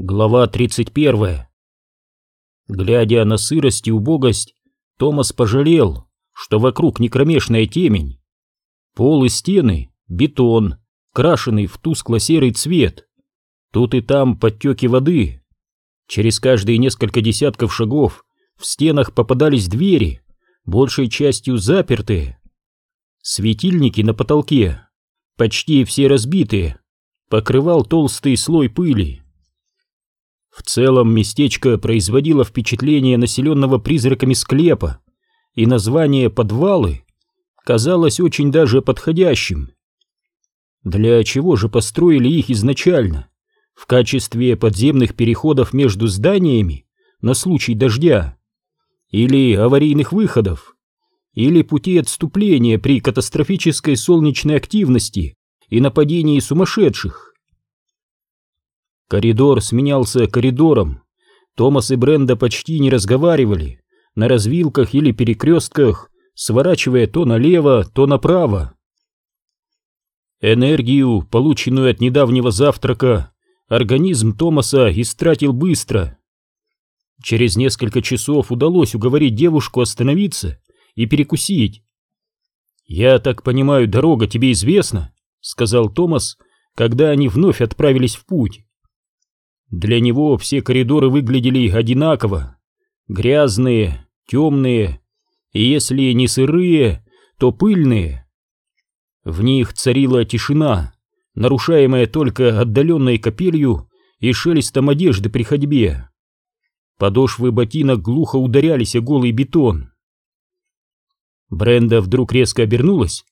Глава 31. Глядя на сырость и убогость, Томас пожалел, что вокруг не кромешная темень. Пол и стены — бетон, крашеный в тускло-серый цвет. Тут и там подтеки воды. Через каждые несколько десятков шагов в стенах попадались двери, большей частью запертые. Светильники на потолке, почти все разбитые, покрывал толстый слой пыли. В целом местечко производило впечатление населенного призраками склепа, и название «подвалы» казалось очень даже подходящим. Для чего же построили их изначально? В качестве подземных переходов между зданиями на случай дождя? Или аварийных выходов? Или пути отступления при катастрофической солнечной активности и нападении сумасшедших? Коридор сменялся коридором. Томас и Бренда почти не разговаривали, на развилках или перекрестках, сворачивая то налево, то направо. Энергию, полученную от недавнего завтрака, организм Томаса истратил быстро. Через несколько часов удалось уговорить девушку остановиться и перекусить. «Я так понимаю, дорога тебе известна?» — сказал Томас, когда они вновь отправились в путь. Для него все коридоры выглядели одинаково. Грязные, темные, и если не сырые, то пыльные. В них царила тишина, нарушаемая только отдаленной капелью и шелестом одежды при ходьбе. Подошвы ботинок глухо ударялись о голый бетон. Бренда вдруг резко обернулась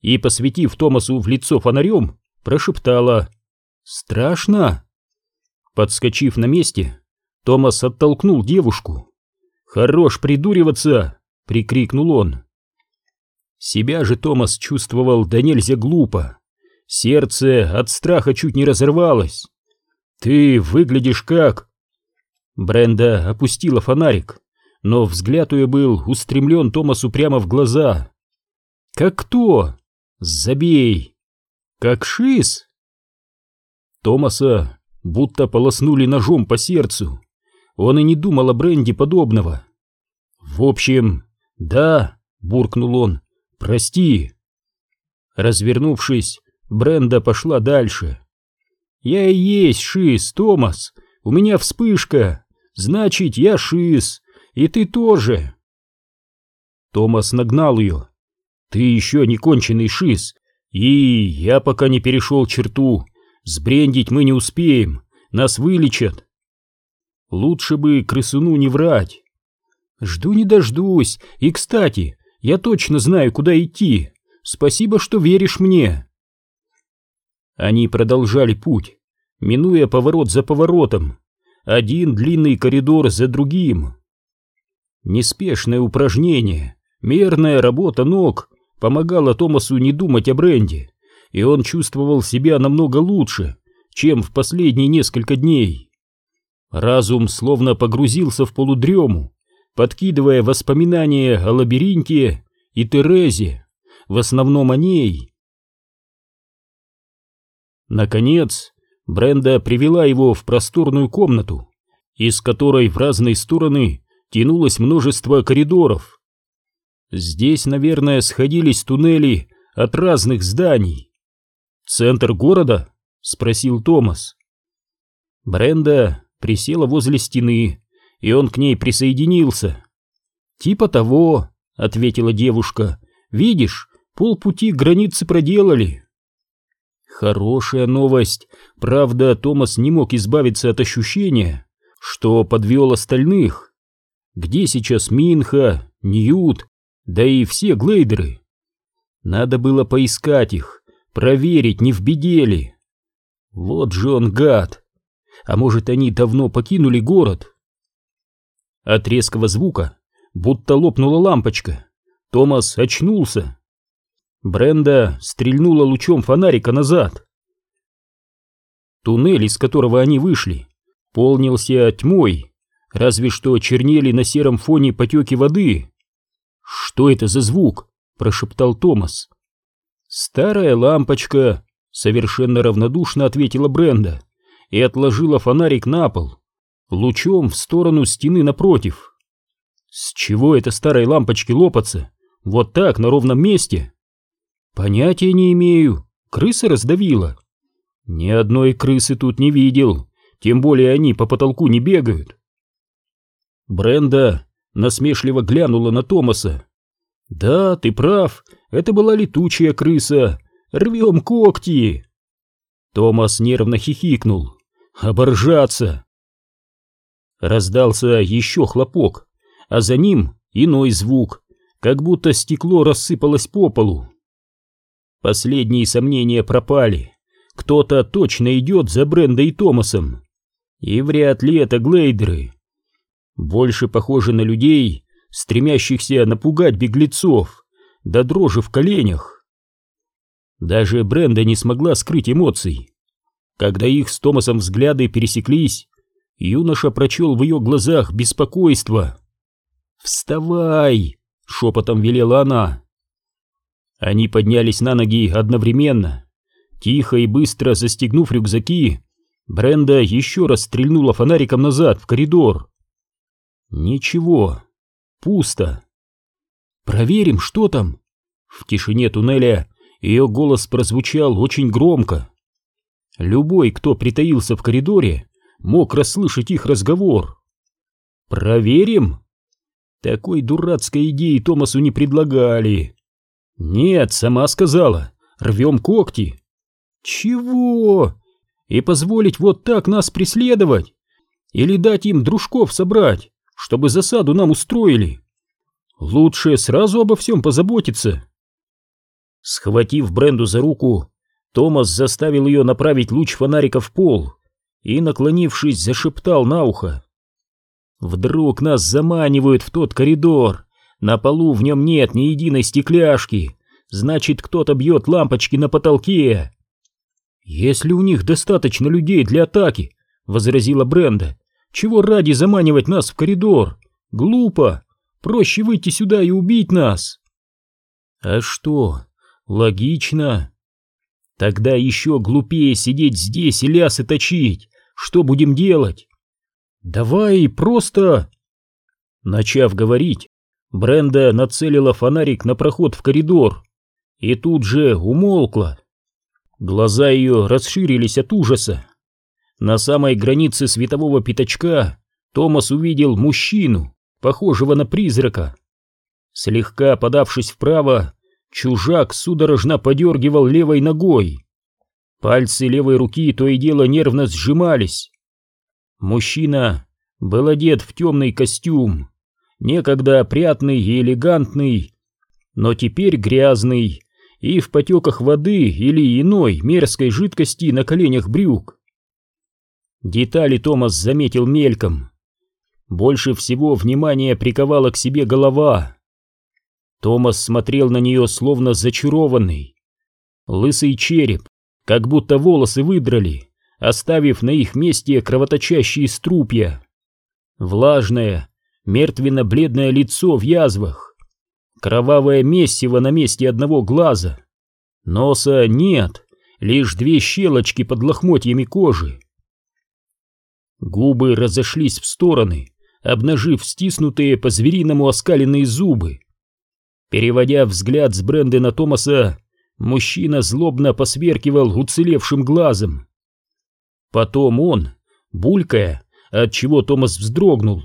и, посветив Томасу в лицо фонарем, прошептала «Страшно?» Подскочив на месте, Томас оттолкнул девушку. «Хорош придуриваться!» — прикрикнул он. Себя же Томас чувствовал да нельзя глупо. Сердце от страха чуть не разорвалось. «Ты выглядишь как...» Бренда опустила фонарик, но взгляд ее был устремлен Томасу прямо в глаза. «Как кто?» «Забей!» «Как шиз?» Томаса будто полоснули ножом по сердцу. Он и не думал о бренде подобного. «В общем, да», — буркнул он, — «прости». Развернувшись, Бренда пошла дальше. «Я и есть Шиз, Томас. У меня вспышка. Значит, я Шиз. И ты тоже». Томас нагнал ее. «Ты еще не конченый Шиз. И я пока не перешел черту. Сбрендить мы не успеем, нас вылечат. Лучше бы крысуну не врать. Жду не дождусь, и, кстати, я точно знаю, куда идти. Спасибо, что веришь мне. Они продолжали путь, минуя поворот за поворотом, один длинный коридор за другим. Неспешное упражнение, мерная работа ног помогала Томасу не думать о бренде и он чувствовал себя намного лучше, чем в последние несколько дней. Разум словно погрузился в полудрему, подкидывая воспоминания о лабиринте и Терезе, в основном о ней. Наконец, Бренда привела его в просторную комнату, из которой в разные стороны тянулось множество коридоров. Здесь, наверное, сходились туннели от разных зданий. «Центр города?» — спросил Томас. Бренда присела возле стены, и он к ней присоединился. «Типа того», — ответила девушка. «Видишь, полпути границы проделали». Хорошая новость. Правда, Томас не мог избавиться от ощущения, что подвел остальных. Где сейчас Минха, Ньют, да и все глейдеры? Надо было поискать их проверить, не в беде ли. Вот же он гад. А может, они давно покинули город? От резкого звука будто лопнула лампочка. Томас очнулся. Бренда стрельнула лучом фонарика назад. Туннель, из которого они вышли, полнился тьмой, разве что чернели на сером фоне потеки воды. «Что это за звук?» — прошептал Томас. «Старая лампочка», — совершенно равнодушно ответила Бренда. и отложила фонарик на пол, лучом в сторону стены напротив. С чего это старой лампочки лопаться? Вот так, на ровном месте? Понятия не имею. Крыса раздавила. Ни одной крысы тут не видел, тем более они по потолку не бегают. Бренда насмешливо глянула на Томаса. «Да, ты прав, это была летучая крыса. Рвем когти!» Томас нервно хихикнул. «Оборжаться!» Раздался еще хлопок, а за ним иной звук, как будто стекло рассыпалось по полу. Последние сомнения пропали. Кто-то точно идет за Брендой и Томасом. И вряд ли это глейдеры. Больше похожи на людей, стремящихся напугать беглецов, до да дрожи в коленях. Даже Бренда не смогла скрыть эмоций. Когда их с Томасом взгляды пересеклись, юноша прочел в ее глазах беспокойство. «Вставай!» — шепотом велела она. Они поднялись на ноги одновременно. Тихо и быстро застегнув рюкзаки, Бренда еще раз стрельнула фонариком назад в коридор. Ничего, пусто. Проверим, что там. В тишине туннеля ее голос прозвучал очень громко. Любой, кто притаился в коридоре, мог расслышать их разговор. Проверим? Такой дурацкой идеи Томасу не предлагали. Нет, сама сказала, рвем когти. Чего? И позволить вот так нас преследовать? Или дать им дружков собрать, чтобы засаду нам устроили? Лучше сразу обо всем позаботиться. Схватив Бренду за руку, Томас заставил ее направить луч фонарика в пол и, наклонившись, зашептал на ухо. «Вдруг нас заманивают в тот коридор, на полу в нем нет ни единой стекляшки, значит, кто-то бьет лампочки на потолке». «Если у них достаточно людей для атаки», — возразила Бренда, — «чего ради заманивать нас в коридор? Глупо. Проще выйти сюда и убить нас». «А что? Логично. Тогда еще глупее сидеть здесь и лясы точить. Что будем делать? Давай просто...» Начав говорить, Бренда нацелила фонарик на проход в коридор и тут же умолкла. Глаза ее расширились от ужаса. На самой границе светового пятачка Томас увидел мужчину, похожего на призрака. Слегка подавшись вправо, чужак судорожно подергивал левой ногой. Пальцы левой руки то и дело нервно сжимались. Мужчина был одет в темный костюм, некогда опрятный и элегантный, но теперь грязный и в потеках воды или иной мерзкой жидкости на коленях брюк. Детали Томас заметил мельком. Больше всего внимания приковала к себе голова. Томас смотрел на нее словно зачарованный. Лысый череп, как будто волосы выдрали, оставив на их месте кровоточащие струпья. Влажное, мертвенно-бледное лицо в язвах Кровавое месиво на месте одного глаза. Носа нет, лишь две щелочки под лохмотьями кожи. Губы разошлись в стороны, обнажив стиснутые по-звериному оскаленные зубы. Переводя взгляд с Бренды на Томаса, мужчина злобно посверкивал уцелевшим глазом. Потом он, булькая, от чего Томас вздрогнул,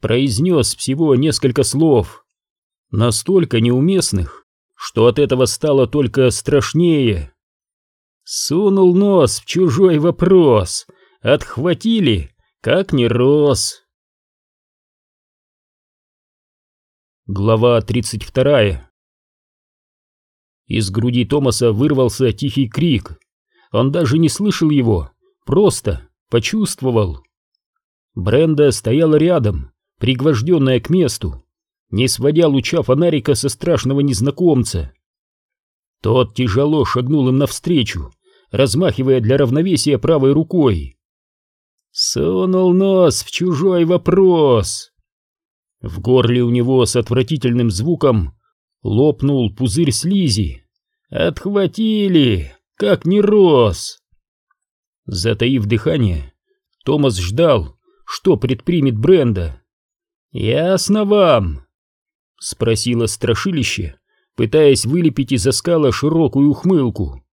произнес всего несколько слов, настолько неуместных, что от этого стало только страшнее. Сунул нос в чужой вопрос, отхватили, как не рос. Глава 32 Из груди Томаса вырвался тихий крик. Он даже не слышал его, просто почувствовал. Бренда стояла рядом, пригвожденная к месту, не сводя луча фонарика со страшного незнакомца. Тот тяжело шагнул им навстречу, размахивая для равновесия правой рукой. Сунул нос в чужой вопрос. В горле у него с отвратительным звуком лопнул пузырь слизи. Отхватили, как не рос. Затаив дыхание, Томас ждал, что предпримет Бренда. «Ясно вам?» — спросило страшилище, пытаясь вылепить из оскала широкую ухмылку.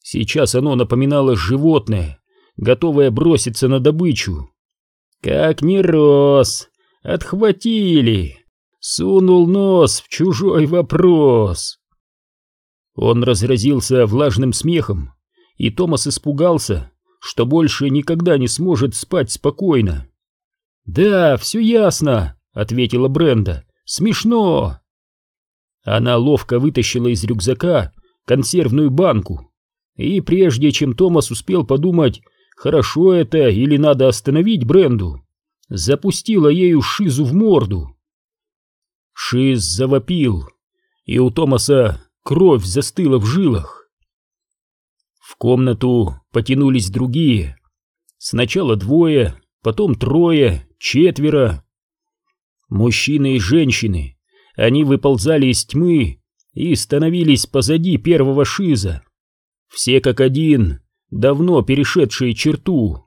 Сейчас оно напоминало животное, готовое броситься на добычу. «Как не рос! Отхватили! Сунул нос в чужой вопрос!» Он разразился влажным смехом, и Томас испугался, что больше никогда не сможет спать спокойно. «Да, все ясно», — ответила Бренда. «Смешно». Она ловко вытащила из рюкзака консервную банку, и прежде чем Томас успел подумать, хорошо это или надо остановить Бренду, запустила ею Шизу в морду. Шиз завопил, и у Томаса кровь застыла в жилах. В комнату потянулись другие. Сначала двое, потом трое, четверо. Мужчины и женщины, они выползали из тьмы и становились позади первого шиза. Все как один, давно перешедшие черту.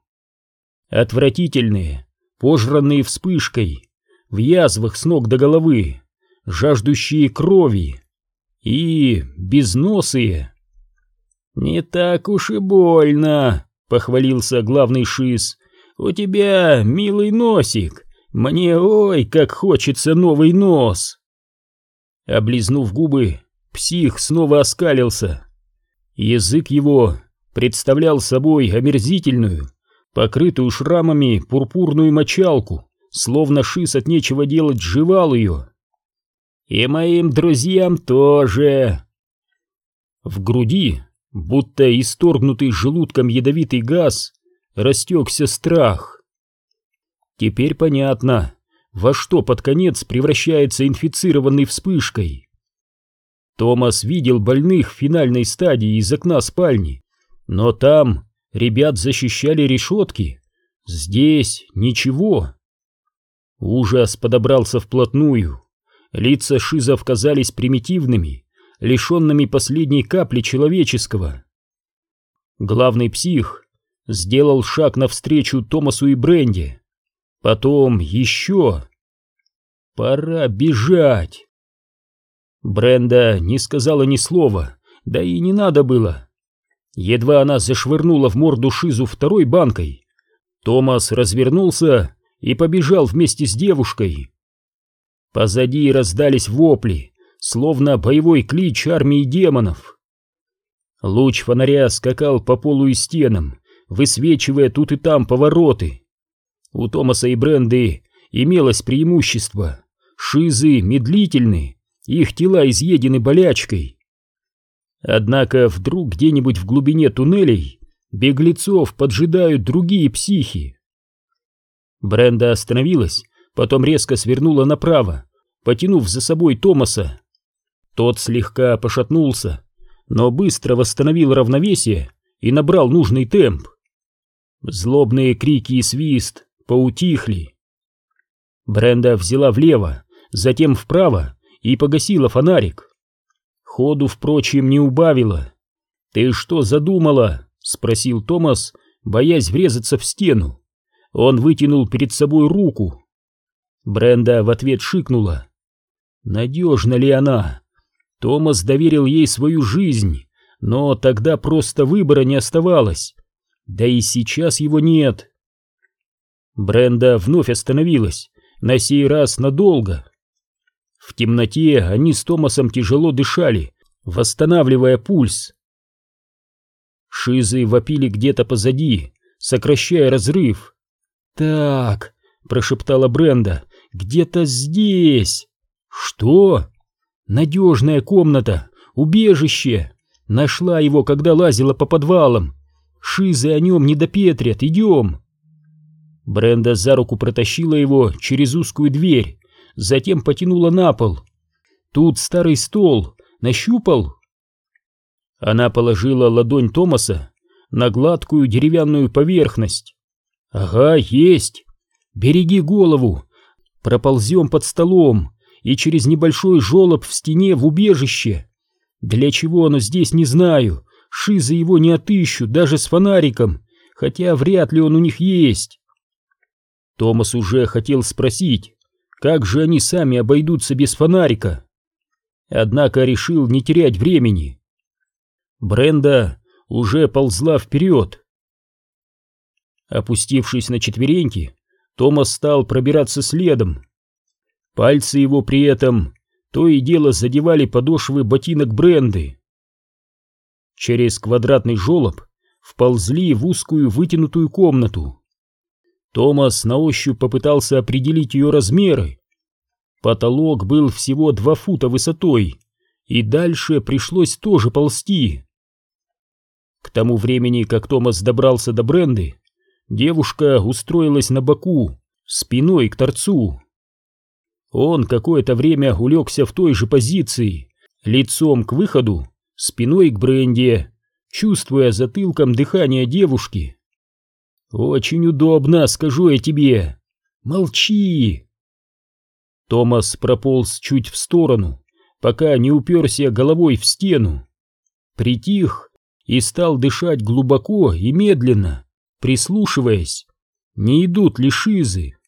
Отвратительные, пожранные вспышкой, в язвах с ног до головы, жаждущие крови и безносые. «Не так уж и больно», — похвалился главный шиз. «У тебя милый носик, мне ой, как хочется новый нос!» Облизнув губы, псих снова оскалился. Язык его представлял собой омерзительную, покрытую шрамами пурпурную мочалку, словно шиз от нечего делать жевал ее. «И моим друзьям тоже!» В груди, будто исторгнутый желудком ядовитый газ, растекся страх. Теперь понятно, во что под конец превращается инфицированный вспышкой. Томас видел больных в финальной стадии из окна спальни, но там ребят защищали решетки, здесь ничего. Ужас подобрался вплотную, лица шизов казались примитивными, лишенными последней капли человеческого. Главный псих сделал шаг навстречу Томасу и Бренди, потом еще. Пора бежать. Бренда не сказала ни слова, да и не надо было. Едва она зашвырнула в морду Шизу второй банкой, Томас развернулся и побежал вместе с девушкой. Позади раздались вопли, словно боевой клич армии демонов. Луч фонаря скакал по полу и стенам, высвечивая тут и там повороты. У Томаса и Бренды имелось преимущество. Шизы медлительны, их тела изъедены болячкой. Однако вдруг где-нибудь в глубине туннелей беглецов поджидают другие психи. Бренда остановилась, потом резко свернула направо, потянув за собой Томаса. Тот слегка пошатнулся, но быстро восстановил равновесие и набрал нужный темп. Злобные крики и свист поутихли. Бренда взяла влево, затем вправо и погасила фонарик. Ходу, впрочем, не убавила. «Ты что задумала?» — спросил Томас, боясь врезаться в стену. Он вытянул перед собой руку. Бренда в ответ шикнула. Надежна ли она? Томас доверил ей свою жизнь, но тогда просто выбора не оставалось. Да и сейчас его нет. Бренда вновь остановилась, на сей раз надолго. В темноте они с Томасом тяжело дышали, восстанавливая пульс. Шизы вопили где-то позади, сокращая разрыв. «Так», — прошептала Бренда, — «где-то здесь». «Что?» «Надежная комната, убежище. Нашла его, когда лазила по подвалам. Шизы о нем не допетрят, идем». Бренда за руку протащила его через узкую дверь, затем потянула на пол. Тут старый стол, нащупал. Она положила ладонь Томаса на гладкую деревянную поверхность. «Ага, есть! Береги голову! Проползем под столом и через небольшой жолоб в стене в убежище. Для чего оно здесь, не знаю. Шизы его не отыщут, даже с фонариком, хотя вряд ли он у них есть. Томас уже хотел спросить, как же они сами обойдутся без фонарика. Однако решил не терять времени. Бренда уже ползла вперед. Опустившись на четвереньки, Томас стал пробираться следом. Пальцы его при этом то и дело задевали подошвы ботинок Бренды. Через квадратный желоб вползли в узкую вытянутую комнату. Томас на ощупь попытался определить ее размеры. Потолок был всего два фута высотой, и дальше пришлось тоже ползти. К тому времени, как Томас добрался до Бренды, девушка устроилась на боку, спиной к торцу. Он какое-то время улегся в той же позиции, лицом к выходу, спиной к Бренде, чувствуя затылком дыхание девушки. «Очень удобно, скажу я тебе. Молчи!» Томас прополз чуть в сторону, пока не уперся головой в стену. Притих и стал дышать глубоко и медленно, прислушиваясь, не идут ли шизы.